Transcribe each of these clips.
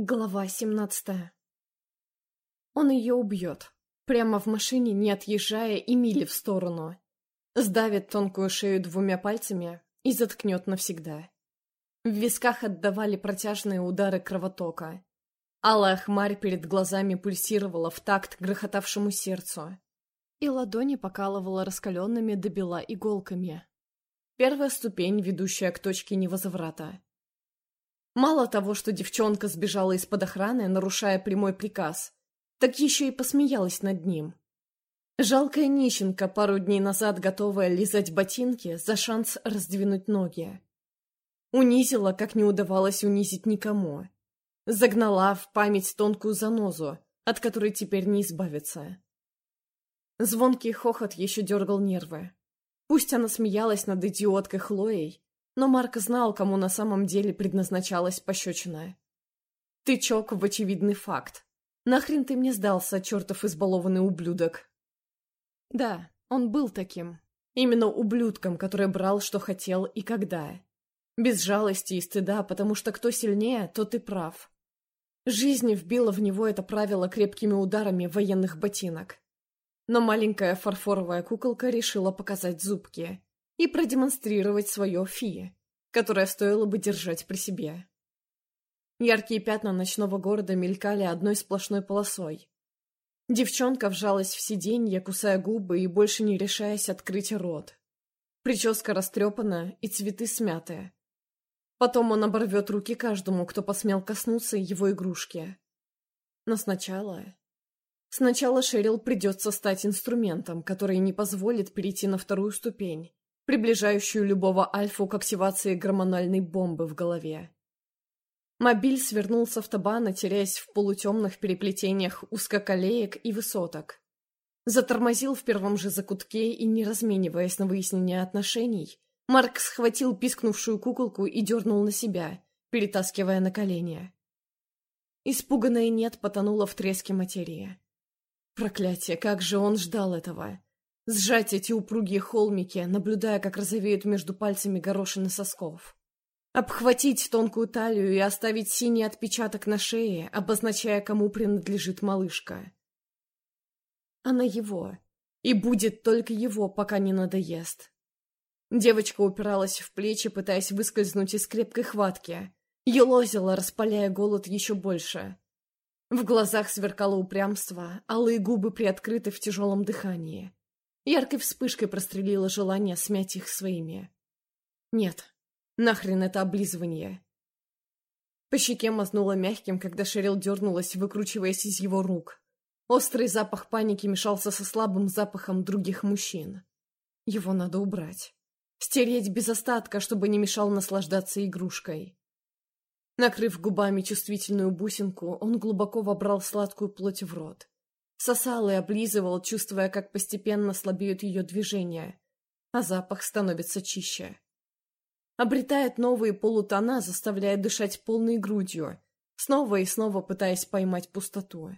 Глава семнадцатая. Он ее убьет. Прямо в машине, не отъезжая и мили в сторону. Сдавит тонкую шею двумя пальцами и заткнет навсегда. В висках отдавали протяжные удары кровотока. Алая хмарь перед глазами пульсировала в такт грохотавшему сердцу. И ладони покалывала раскаленными до бела иголками. Первая ступень, ведущая к точке невозврата. Мало того, что девчонка сбежала из-под охраны, нарушая прямой приказ, так еще и посмеялась над ним. Жалкая нищенка, пару дней назад готовая лизать ботинки за шанс раздвинуть ноги. Унизила, как не удавалось унизить никому. Загнала в память тонкую занозу, от которой теперь не избавиться. Звонкий хохот еще дергал нервы. Пусть она смеялась над идиоткой Хлоей, но Марк знал, кому на самом деле предназначалась пощечина. Тычок в очевидный факт. Нахрен ты мне сдался, чертов избалованный ублюдок? Да, он был таким. Именно ублюдком, который брал, что хотел и когда. Без жалости и стыда, потому что кто сильнее, тот и прав. Жизнь вбила в него это правило крепкими ударами военных ботинок. Но маленькая фарфоровая куколка решила показать зубки и продемонстрировать свое фи, которое стоило бы держать при себе. Яркие пятна ночного города мелькали одной сплошной полосой. Девчонка вжалась в сиденье, кусая губы и больше не решаясь открыть рот. Прическа растрепана и цветы смятые. Потом он оборвет руки каждому, кто посмел коснуться его игрушки. Но сначала... Сначала Шерил придется стать инструментом, который не позволит перейти на вторую ступень, приближающую любого альфу к активации гормональной бомбы в голове. Мобиль свернул с автобана, теряясь в полутемных переплетениях узкоколеек и высоток. Затормозил в первом же закутке и, не размениваясь на выяснение отношений, Марк схватил пискнувшую куколку и дернул на себя, перетаскивая на колени. Испуганная нет потонула в треске материи. Проклятие, как же он ждал этого! Сжать эти упругие холмики, наблюдая, как розовеют между пальцами горошины сосков. Обхватить тонкую талию и оставить синий отпечаток на шее, обозначая, кому принадлежит малышка. Она его. И будет только его, пока не надоест. Девочка упиралась в плечи, пытаясь выскользнуть из крепкой хватки. Елозила, распаляя голод еще больше. В глазах сверкало упрямство, алые губы приоткрыты в тяжелом дыхании. Яркой вспышкой прострелило желание смять их своими. Нет, нахрен это облизывание. По щеке мазнуло мягким, когда Шерил дернулась, выкручиваясь из его рук. Острый запах паники мешался со слабым запахом других мужчин. Его надо убрать. Стереть без остатка, чтобы не мешал наслаждаться игрушкой. Накрыв губами чувствительную бусинку, он глубоко вобрал сладкую плоть в рот. Сосал и облизывал, чувствуя, как постепенно слабеют ее движения, а запах становится чище. Обретает новые полутона, заставляя дышать полной грудью, снова и снова пытаясь поймать пустоту.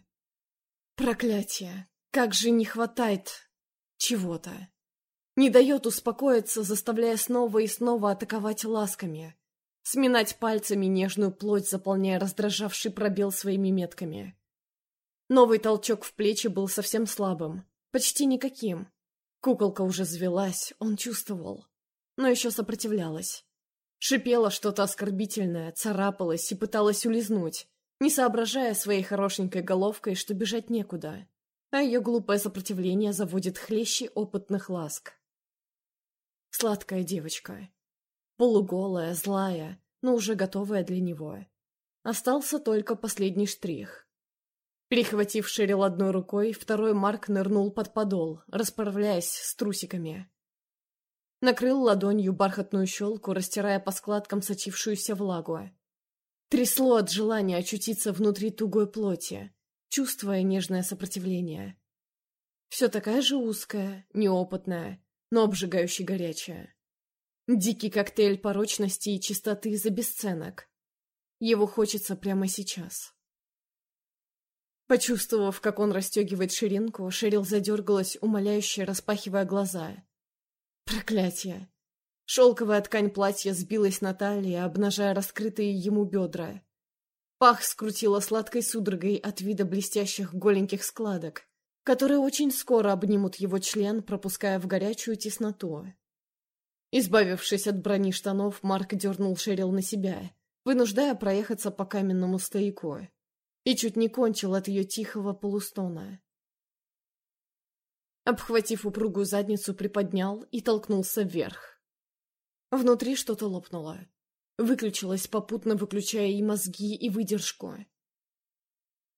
Проклятие! Как же не хватает чего-то! Не дает успокоиться, заставляя снова и снова атаковать ласками, сминать пальцами нежную плоть, заполняя раздражавший пробел своими метками. Новый толчок в плечи был совсем слабым, почти никаким. Куколка уже завелась, он чувствовал, но еще сопротивлялась. Шипела что-то оскорбительное, царапалась и пыталась улизнуть, не соображая своей хорошенькой головкой, что бежать некуда, а ее глупое сопротивление заводит хлещи опытных ласк. Сладкая девочка. Полуголая, злая, но уже готовая для него. Остался только последний штрих. Перехватив Шерил одной рукой, второй Марк нырнул под подол, расправляясь с трусиками. Накрыл ладонью бархатную щелку, растирая по складкам сочившуюся влагу. Трясло от желания очутиться внутри тугой плоти, чувствуя нежное сопротивление. Все такая же узкая, неопытная, но обжигающе горячая. Дикий коктейль порочности и чистоты за бесценок. Его хочется прямо сейчас. Почувствовав, как он расстегивает ширинку, Шерил задергалась, умоляюще распахивая глаза. Проклятие! Шелковая ткань платья сбилась на талии, обнажая раскрытые ему бедра. Пах скрутило сладкой судорогой от вида блестящих голеньких складок, которые очень скоро обнимут его член, пропуская в горячую тесноту. Избавившись от брони штанов, Марк дернул Шерил на себя, вынуждая проехаться по каменному стояку, и чуть не кончил от ее тихого полустона. Обхватив упругую задницу, приподнял и толкнулся вверх. Внутри что-то лопнуло. Выключилось, попутно выключая и мозги, и выдержку.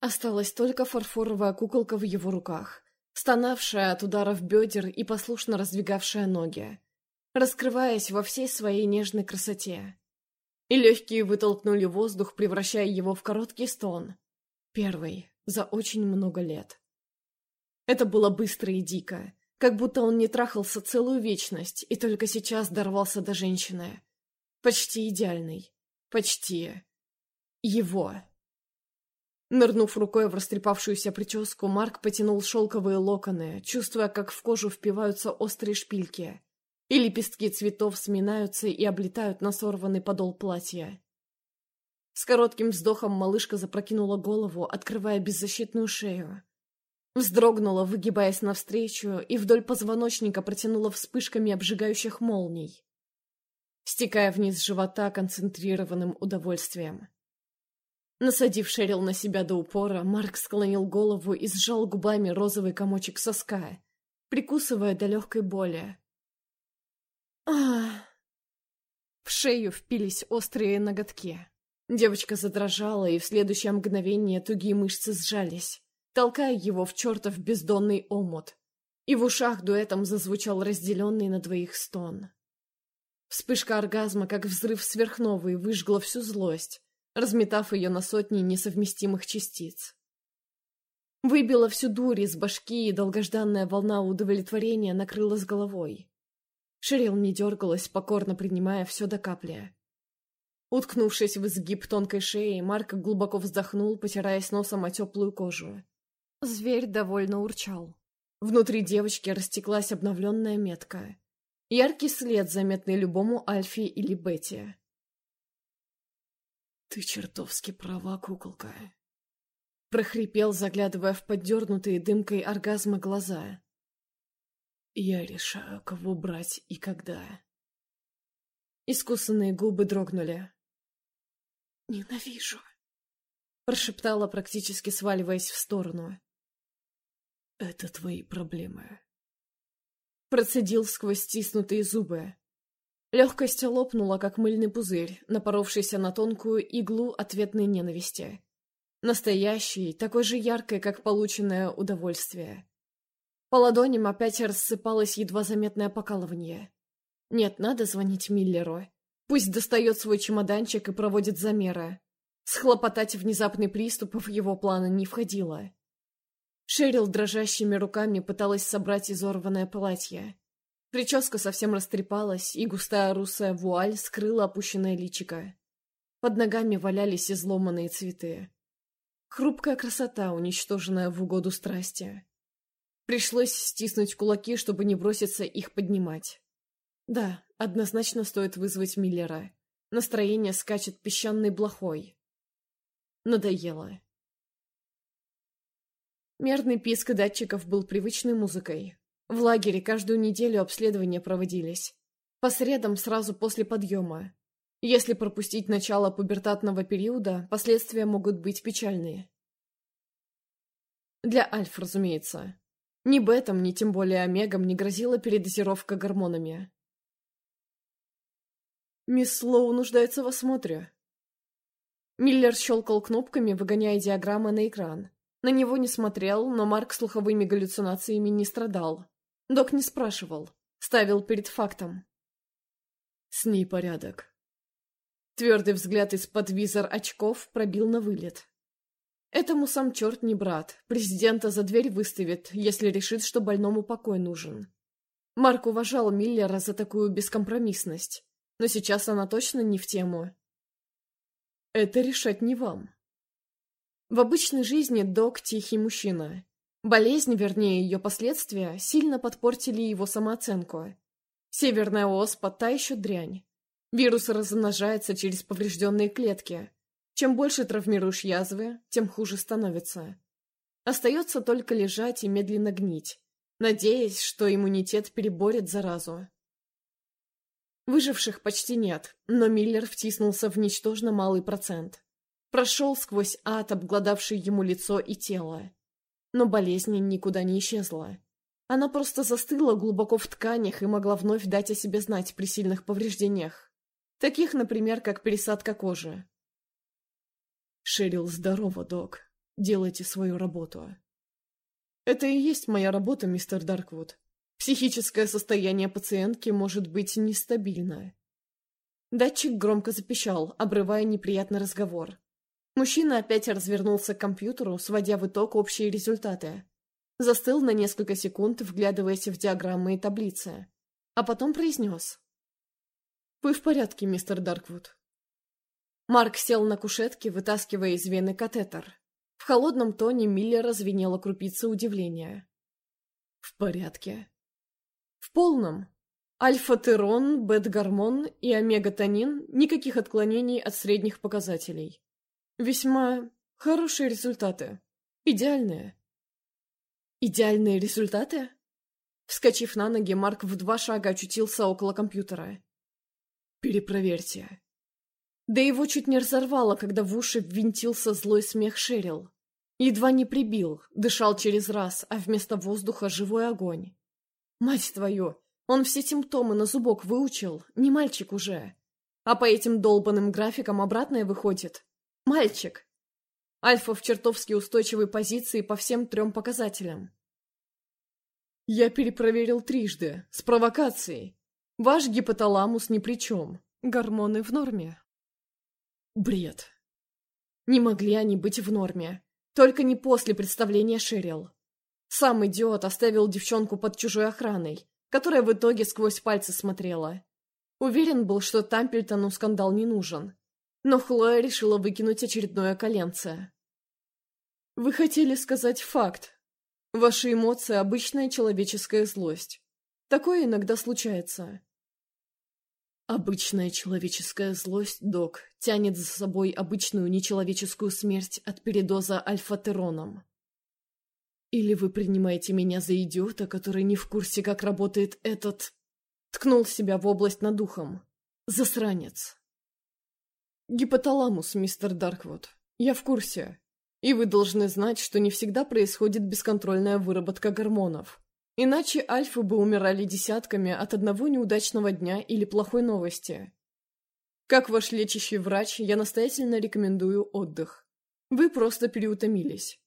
Осталась только фарфоровая куколка в его руках, стонавшая от ударов бедер и послушно раздвигавшая ноги, раскрываясь во всей своей нежной красоте. И легкие вытолкнули воздух, превращая его в короткий стон. Первый за очень много лет. Это было быстро и дико, как будто он не трахался целую вечность и только сейчас дорвался до женщины. Почти идеальный. Почти. Его. Нырнув рукой в растрепавшуюся прическу, Марк потянул шелковые локоны, чувствуя, как в кожу впиваются острые шпильки, и лепестки цветов сминаются и облетают на сорванный подол платья. С коротким вздохом малышка запрокинула голову, открывая беззащитную шею. Вздрогнула, выгибаясь навстречу, и вдоль позвоночника протянула вспышками обжигающих молний, стекая вниз живота концентрированным удовольствием. Насадив Шерил на себя до упора, Марк склонил голову и сжал губами розовый комочек соска, прикусывая до легкой боли. Ах! В шею впились острые ноготки. Девочка задрожала, и в следующее мгновение тугие мышцы сжались толкая его в чертов бездонный омут. И в ушах дуэтом зазвучал разделенный на двоих стон. Вспышка оргазма, как взрыв сверхновой, выжгла всю злость, разметав ее на сотни несовместимых частиц. Выбила всю дурь из башки, и долгожданная волна удовлетворения накрыла с головой. Шерил не дергалась, покорно принимая все до капли. Уткнувшись в изгиб тонкой шеи, Марк глубоко вздохнул, потираясь носом о теплую кожу. Зверь довольно урчал. Внутри девочки растеклась обновленная метка. Яркий след, заметный любому Альфе или Бетте. «Ты чертовски права, куколка», — прохрипел, заглядывая в поддернутые дымкой оргазма глаза. «Я решаю, кого брать и когда». Искусанные губы дрогнули. «Ненавижу», — прошептала, практически сваливаясь в сторону. Это твои проблемы. Процедил сквозь стиснутые зубы. Легкость лопнула, как мыльный пузырь, напоровшийся на тонкую иглу ответной ненависти. Настоящий, такой же яркой, как полученное удовольствие. По ладоням опять рассыпалось едва заметное покалывание. Нет, надо звонить Миллеру. Пусть достает свой чемоданчик и проводит замеры. Схлопотать внезапный приступ в его планы не входило. Шерил дрожащими руками пыталась собрать изорванное платье. Прическа совсем растрепалась, и густая русая вуаль скрыла опущенное личико. Под ногами валялись изломанные цветы. Хрупкая красота, уничтоженная в угоду страсти. Пришлось стиснуть кулаки, чтобы не броситься их поднимать. Да, однозначно стоит вызвать Миллера. Настроение скачет песчаной блохой. Надоело. Мерный писк датчиков был привычной музыкой. В лагере каждую неделю обследования проводились. По средам сразу после подъема. Если пропустить начало пубертатного периода, последствия могут быть печальные. Для Альф, разумеется. Ни Бетам, ни тем более Омегам не грозила передозировка гормонами. «Мисс Слоу нуждается в осмотре». Миллер щелкал кнопками, выгоняя диаграммы на экран. На него не смотрел, но Марк слуховыми галлюцинациями не страдал. Док не спрашивал, ставил перед фактом. С ней порядок. Твердый взгляд из-под визор очков пробил на вылет. Этому сам черт не брат. Президента за дверь выставит, если решит, что больному покой нужен. Марк уважал Миллера за такую бескомпромиссность, но сейчас она точно не в тему. Это решать не вам. В обычной жизни док тихий мужчина. Болезнь, вернее ее последствия, сильно подпортили его самооценку. Северная оспа – та еще дрянь. Вирус размножается через поврежденные клетки. Чем больше травмируешь язвы, тем хуже становится. Остается только лежать и медленно гнить, надеясь, что иммунитет переборет заразу. Выживших почти нет, но Миллер втиснулся в ничтожно малый процент. Прошел сквозь ад, обгладавший ему лицо и тело. Но болезнь никуда не исчезла. Она просто застыла глубоко в тканях и могла вновь дать о себе знать при сильных повреждениях. Таких, например, как пересадка кожи. Шерил, здорово, док. Делайте свою работу. Это и есть моя работа, мистер Дарквуд. Психическое состояние пациентки может быть нестабильное. Датчик громко запищал, обрывая неприятный разговор. Мужчина опять развернулся к компьютеру, сводя в итог общие результаты. Застыл на несколько секунд, вглядываясь в диаграммы и таблицы. А потом произнес. «Вы в порядке, мистер Дарквуд?» Марк сел на кушетке, вытаскивая из вены катетер. В холодном тоне Миллера звенела крупица удивления. «В порядке?» «В полном. Альфа-терон, бет-гормон и омега-тонин – никаких отклонений от средних показателей. Весьма хорошие результаты. Идеальные». «Идеальные результаты?» Вскочив на ноги, Марк в два шага очутился около компьютера. «Перепроверьте», да его чуть не разорвало, когда в уши ввинтился злой смех Шерил. Едва не прибил, дышал через раз, а вместо воздуха живой огонь. Мать твою, он все симптомы на зубок выучил, не мальчик уже. А по этим долбанным графикам обратное выходит. Мальчик. Альфа в чертовски устойчивой позиции по всем трем показателям. Я перепроверил трижды, с провокацией. Ваш гипоталамус ни при чем. Гормоны в норме. Бред. Не могли они быть в норме. Только не после представления Шерил. Сам идиот оставил девчонку под чужой охраной, которая в итоге сквозь пальцы смотрела. Уверен был, что Тампельтону скандал не нужен. Но Хлоя решила выкинуть очередное коленце. Вы хотели сказать факт. Ваши эмоции — обычная человеческая злость. Такое иногда случается. Обычная человеческая злость, док, тянет за собой обычную нечеловеческую смерть от передоза альфа-тероном. Или вы принимаете меня за идиота, который не в курсе, как работает этот... Ткнул себя в область над духом. Засранец. Гипоталамус, мистер Дарквуд. Я в курсе. И вы должны знать, что не всегда происходит бесконтрольная выработка гормонов. Иначе альфы бы умирали десятками от одного неудачного дня или плохой новости. Как ваш лечащий врач, я настоятельно рекомендую отдых. Вы просто переутомились.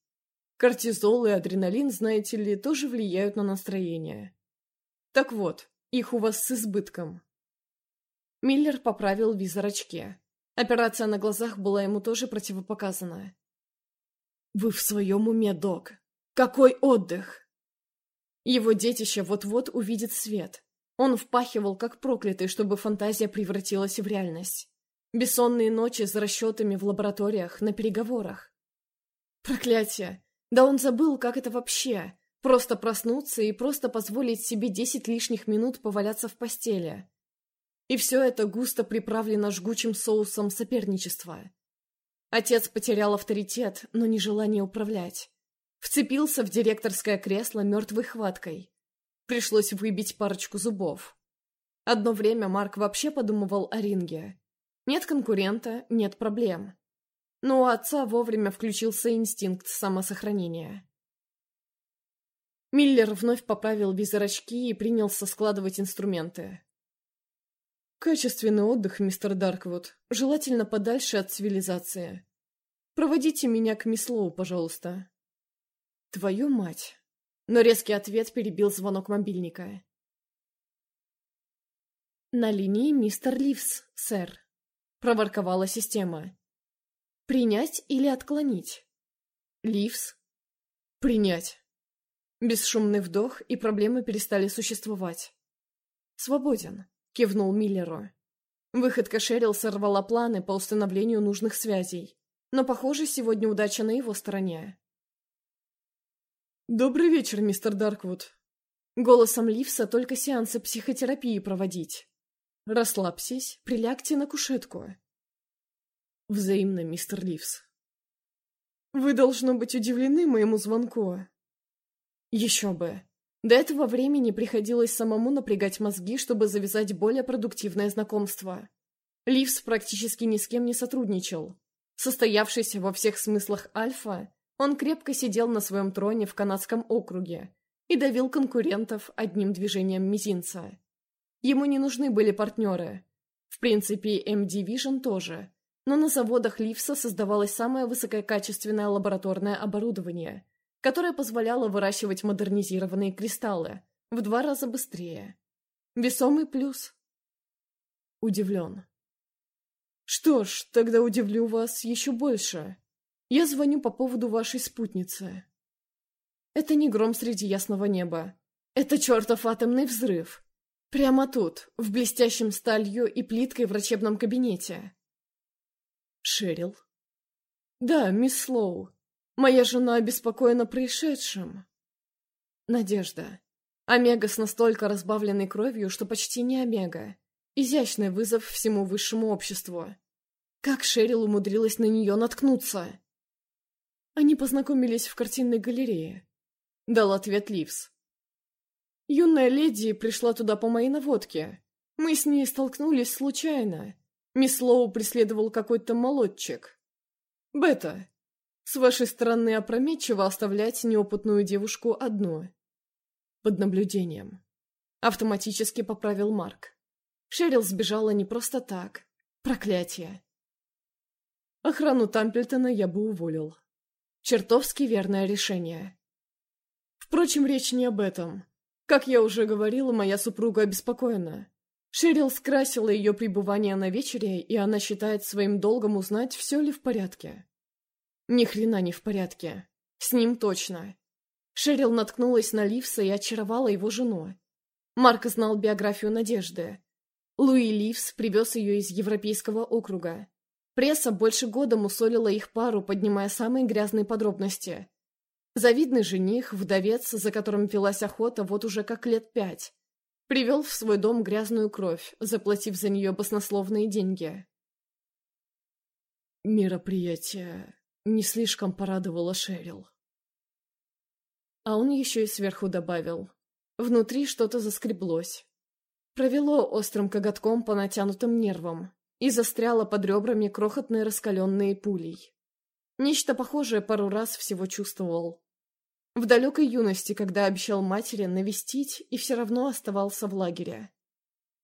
Кортизол и адреналин, знаете ли, тоже влияют на настроение. Так вот, их у вас с избытком. Миллер поправил визор очке. Операция на глазах была ему тоже противопоказана. «Вы в своем уме, док? Какой отдых?» Его детище вот-вот увидит свет. Он впахивал как проклятый, чтобы фантазия превратилась в реальность. Бессонные ночи за расчетами в лабораториях, на переговорах. Проклятие! Да он забыл, как это вообще. Просто проснуться и просто позволить себе десять лишних минут поваляться в постели. И все это густо приправлено жгучим соусом соперничества. Отец потерял авторитет, но не желание управлять. Вцепился в директорское кресло мертвой хваткой. Пришлось выбить парочку зубов. Одно время Марк вообще подумывал о ринге. Нет конкурента, нет проблем. Но у отца вовремя включился инстинкт самосохранения. Миллер вновь поправил визорочки и принялся складывать инструменты. «Качественный отдых, мистер Дарквуд. Желательно подальше от цивилизации. Проводите меня к Мислоу, пожалуйста». Твою мать. Но резкий ответ перебил звонок мобильника. «На линии мистер Ливс, сэр», — проворковала система. «Принять или отклонить?» «Ливс?» «Принять». Бесшумный вдох, и проблемы перестали существовать. «Свободен», — кивнул Миллеру. Выходка Шерил сорвала планы по установлению нужных связей, но, похоже, сегодня удача на его стороне. «Добрый вечер, мистер Дарквуд». Голосом Ливса только сеансы психотерапии проводить. Расслабьтесь, прилягте на кушетку. Взаимно, мистер Ливс. Вы, должно быть, удивлены моему звонку. Еще бы. До этого времени приходилось самому напрягать мозги, чтобы завязать более продуктивное знакомство. Ливс практически ни с кем не сотрудничал. Состоявшийся во всех смыслах альфа, он крепко сидел на своем троне в канадском округе и давил конкурентов одним движением мизинца. Ему не нужны были партнеры. В принципе, M-Division тоже. Но на заводах Ливса создавалось самое высококачественное лабораторное оборудование, которое позволяло выращивать модернизированные кристаллы в два раза быстрее. Весомый плюс. Удивлен. Что ж, тогда удивлю вас еще больше. Я звоню по поводу вашей спутницы. Это не гром среди ясного неба. Это чертов атомный взрыв. Прямо тут, в блестящем сталью и плиткой врачебном кабинете. Шерил? Да, мисс Слоу. Моя жена обеспокоена происшедшим. Надежда. Омега с настолько разбавленной кровью, что почти не омега. Изящный вызов всему высшему обществу. Как Шерил умудрилась на нее наткнуться? Они познакомились в картинной галерее. Дал ответ Ливс. Юная леди пришла туда по моей наводке. Мы с ней столкнулись случайно. Мисс Лоу преследовал какой-то молодчик. Бета, с вашей стороны опрометчиво оставлять неопытную девушку одну. Под наблюдением. Автоматически поправил Марк. Шерил сбежала не просто так. Проклятие. Охрану Тампельтона я бы уволил. Чертовски верное решение. Впрочем, речь не об этом. Как я уже говорила, моя супруга обеспокоена. Шерил скрасила ее пребывание на вечере, и она считает своим долгом узнать, все ли в порядке. Ни хрена не в порядке. С ним точно. Шерил наткнулась на Ливса и очаровала его жену. Марк знал биографию Надежды. Луи Ливс привез ее из Европейского округа. Пресса больше года мусолила их пару, поднимая самые грязные подробности. Завидный жених, вдовец, за которым велась охота вот уже как лет пять. Привел в свой дом грязную кровь, заплатив за нее баснословные деньги. Мероприятие не слишком порадовало Шерил. А он еще и сверху добавил. Внутри что-то заскреблось. Провело острым коготком по натянутым нервам и застряло под ребрами крохотные раскаленные пулей. Нечто похожее пару раз всего чувствовал. В далекой юности, когда обещал матери навестить и все равно оставался в лагере.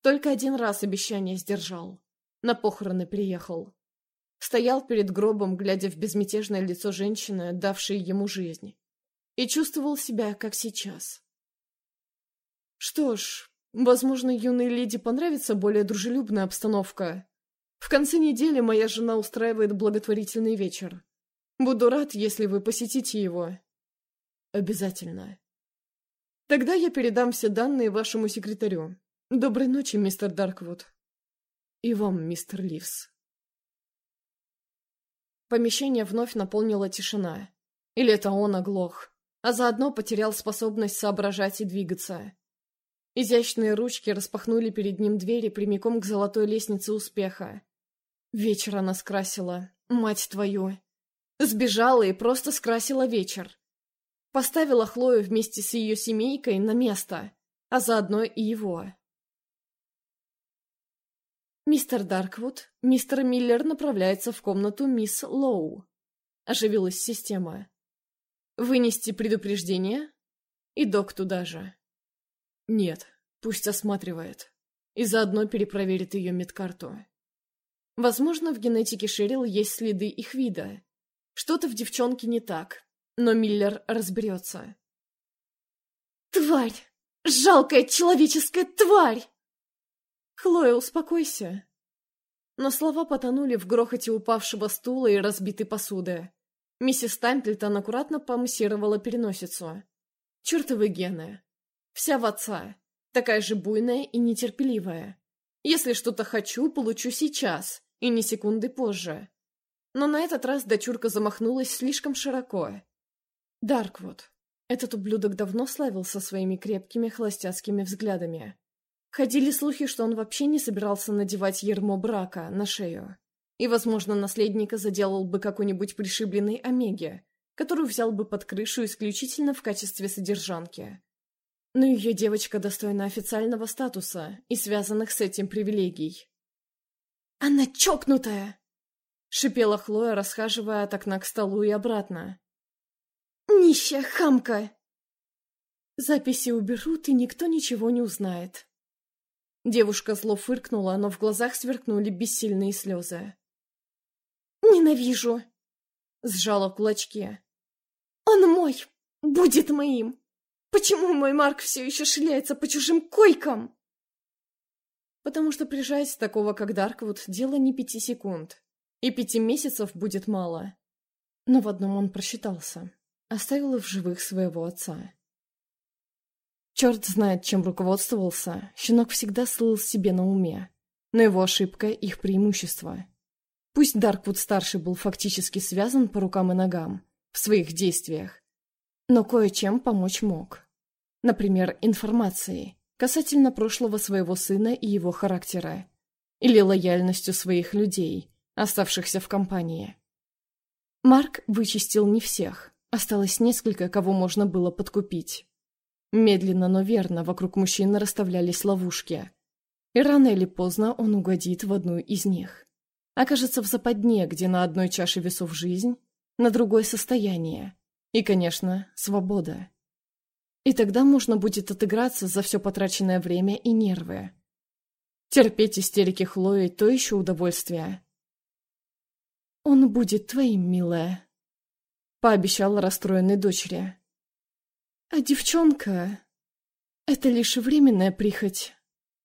Только один раз обещание сдержал. На похороны приехал. Стоял перед гробом, глядя в безмятежное лицо женщины, давшей ему жизнь. И чувствовал себя, как сейчас. Что ж, возможно, юной леди понравится более дружелюбная обстановка. В конце недели моя жена устраивает благотворительный вечер. Буду рад, если вы посетите его. Обязательно. Тогда я передам все данные вашему секретарю. Доброй ночи, мистер Дарквуд. И вам, мистер Ливс. Помещение вновь наполнила тишина. Или это он оглох, а заодно потерял способность соображать и двигаться. Изящные ручки распахнули перед ним двери прямиком к золотой лестнице успеха. Вечер она скрасила, мать твою. Сбежала и просто скрасила вечер. Поставила Хлою вместе с ее семейкой на место, а заодно и его. «Мистер Дарквуд, мистер Миллер направляется в комнату мисс Лоу», — оживилась система. «Вынести предупреждение? И док туда же». «Нет, пусть осматривает. И заодно перепроверит ее медкарту». Возможно, в генетике Шерил есть следы их вида. Что-то в девчонке не так, но Миллер разберется. «Тварь! Жалкая человеческая тварь!» «Хлоя, успокойся!» Но слова потонули в грохоте упавшего стула и разбитой посуды. Миссис Тампельтон аккуратно помассировала переносицу. Чертовы гены. Вся в отца. Такая же буйная и нетерпеливая. Если что-то хочу, получу сейчас, и не секунды позже. Но на этот раз дочурка замахнулась слишком широко. Дарквуд. Этот ублюдок давно славился своими крепкими холостяцкими взглядами. Ходили слухи, что он вообще не собирался надевать ермо брака на шею. И, возможно, наследника заделал бы какой-нибудь пришибленный Омеге, которую взял бы под крышу исключительно в качестве содержанки. Но ее девочка достойна официального статуса и связанных с этим привилегий. «Она чокнутая!» — шипела Хлоя, расхаживая от окна к столу и обратно. «Нищая хамка!» Записи уберут, и никто ничего не узнает. Девушка зло фыркнула, но в глазах сверкнули бессильные слезы. «Ненавижу!» — сжала кулачки. «Он мой! Будет моим! Почему мой Марк все еще шляется по чужим койкам?» Потому что прижать такого, как Дарквуд, дело не пяти секунд. И пяти месяцев будет мало. Но в одном он просчитался. Оставил в живых своего отца. Черт знает, чем руководствовался, щенок всегда слыл себе на уме. Но его ошибка — их преимущество. Пусть Дарквуд-старший был фактически связан по рукам и ногам в своих действиях, но кое-чем помочь мог. Например, информацией касательно прошлого своего сына и его характера, или лояльностью своих людей, оставшихся в компании. Марк вычистил не всех, осталось несколько, кого можно было подкупить. Медленно, но верно вокруг мужчины расставлялись ловушки. И рано или поздно он угодит в одну из них. Окажется в западне, где на одной чаше весов жизнь, на другое состояние. И, конечно, свобода. И тогда можно будет отыграться за все потраченное время и нервы. Терпеть истерики Хлои — то еще удовольствие. «Он будет твоим, милая», — пообещала расстроенной дочери. А девчонка... Это лишь временная прихоть.